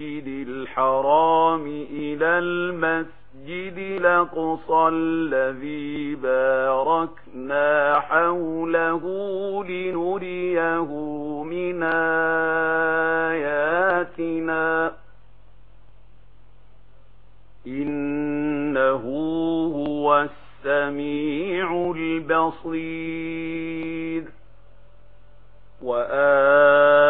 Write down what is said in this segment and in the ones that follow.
المسجد الحرام إلى المسجد لقصى الذي باركنا حوله لنريه من آياتنا. إنه هو السميع البصير. وآل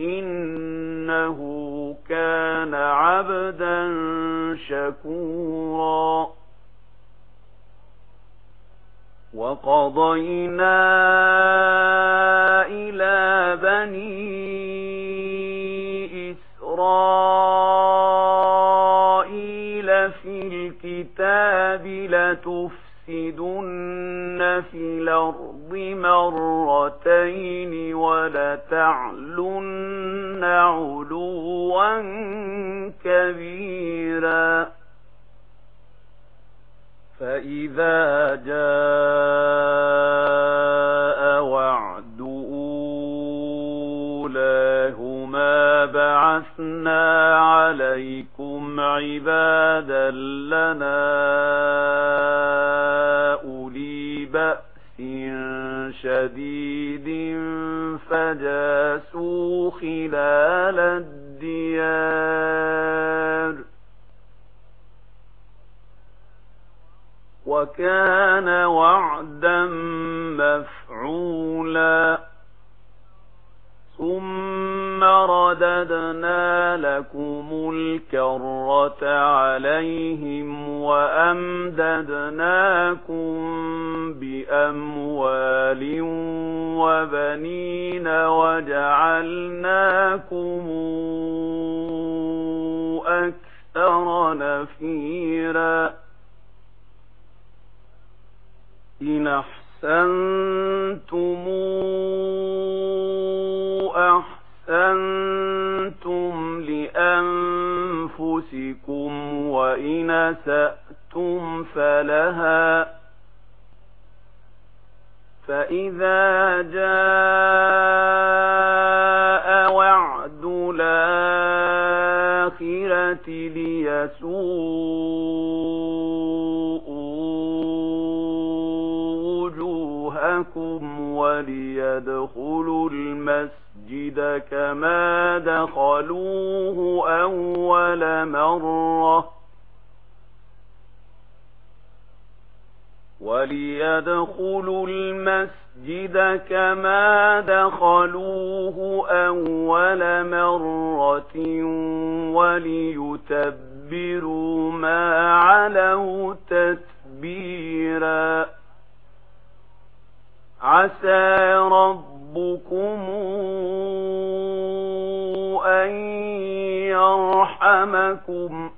إنه كان عبدا شكورا. وقضينا إلى بني إسرائيل في الكتاب لتفسر لَتُفْسِدُنَّ فِي الْأَرْضِ مَرَّتَيْنِ وَلَتَعْلُنَّ عُلُوًّا كَبِيرًا فَإِذَا جَاءَ وَعْدُ أُولَاهُمَا بَعَثْنَا عَلَيْكُمْ عِبَادًا لَنَا شديد فجاسوا خلال الديار وكان وعدا مفعولا ثم رددنا لكم الكرة عليهم وأمددناكم بأموال ومال وبنين وجعلناكم أكثر نفيرا إن أحسنتم أحسنتم لأنفسكم وإن أَسَأْتُمْ فلها فإذا جاء وعد الآخرة ليسوء وجوهكم وليدخلوا المسجد كما دخلوه أول مرة وَلِيَدْخُلُوا الْمَسْجِدَ كَمَا دَخَلُوهُ أَوَّلَ مَرَّةٍ وَلِيُتَبِّرُوا مَا عَلَوْا تَتْبِيرًا عَسَى رَبُّكُمْ أَن يَرْحَمَكُمْ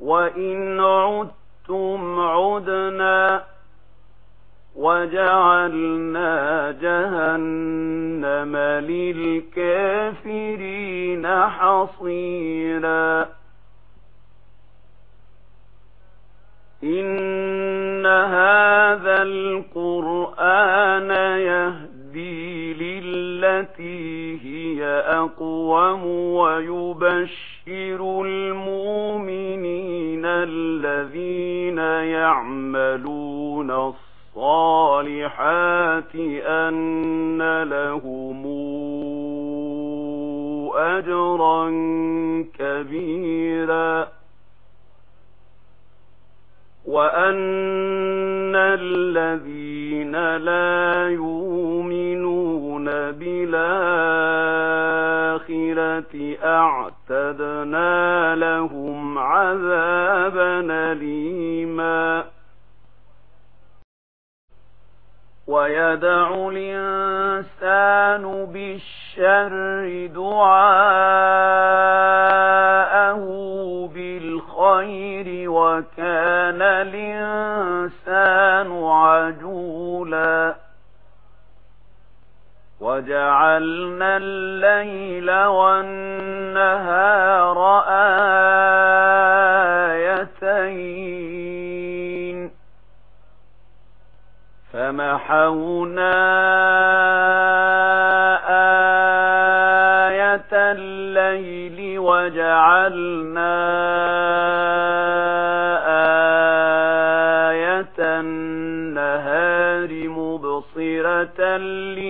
وَإِنْ عُدْتُمْ أنتم عدنا وجعلنا جهنم للكافرين حصيرا إن هذا القرآن يهدي للتي هي أقوم ويبشر المؤمنين الذين يعملون الصالحات أن لهم أجرا كبيرا وأن الذين لا يؤمنون الآخرة أعتدنا لهم عذابا ليما ويدع الإنسان بالشر دعاءه بالخير وكان الإنسان عجولا وَجَعَلْنَا اللَّيْلَ وَالنَّهَارَ آيَتَيْنِ. فَمَحَوْنَا آيَةَ اللَّيْلِ وَجَعَلْنَا آيَةَ النَّهَارِ مُبْصِرَةً لِّ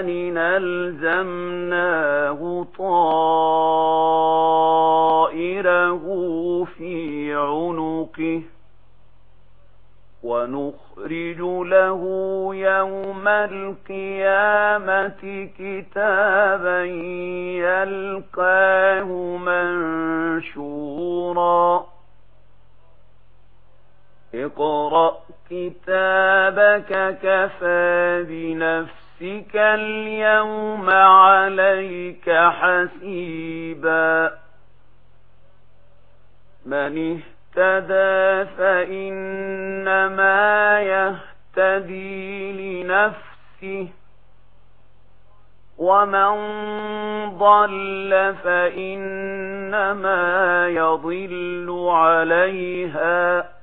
الْإِنسَانِ أَلْزَمْنَاهُ طَائِرَهُ فِي عُنُقِهِ وَنُخْرِجُ له يَوْمَ الْقِيَامَةِ كِتَابًا يَلْقَاهُ مَنشُورًا اقرأ كتابك كفى بنفسك نفسك اليوم عليك حسيبا. من اهتدى فإنما يهتدي لنفسه. ومن ضل فإنما يضل عليها.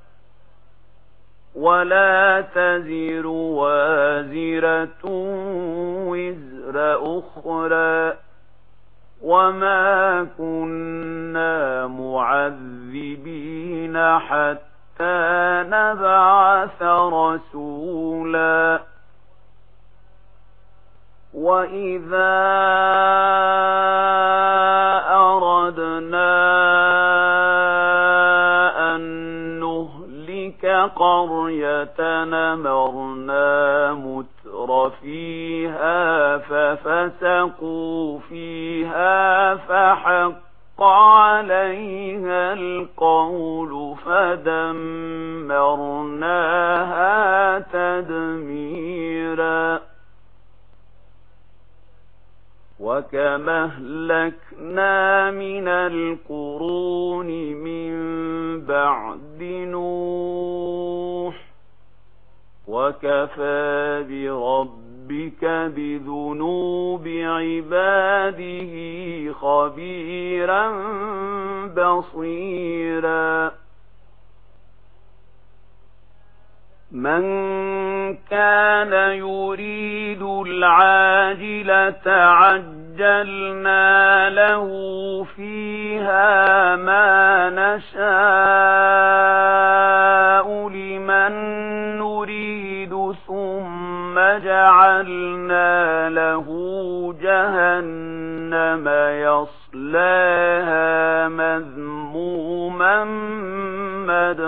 ولا تزر وازرة وزر أخرى وما كنا معذبين حتى نبعث رسولا وإذا قرية نمرنا متر فيها ففسقوا فيها فحق عليها القول فدمرناها تدميراً وَكَمَا أَهْلَكْنَا مِنَ الْقُرُونِ مِنْ بَعْدِ نور وكفى بربك بذنوب عباده خبيرا بصيرا من كان يريد العاجلة عجلنا له فيها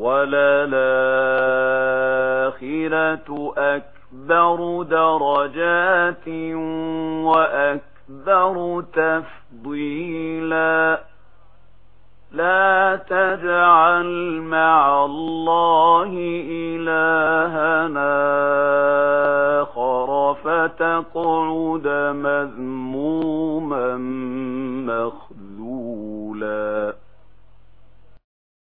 وللآخرة أكبر درجات وأكبر تفضيلا. لا تجعل مع الله إلهنا آخر فتقعد مذموما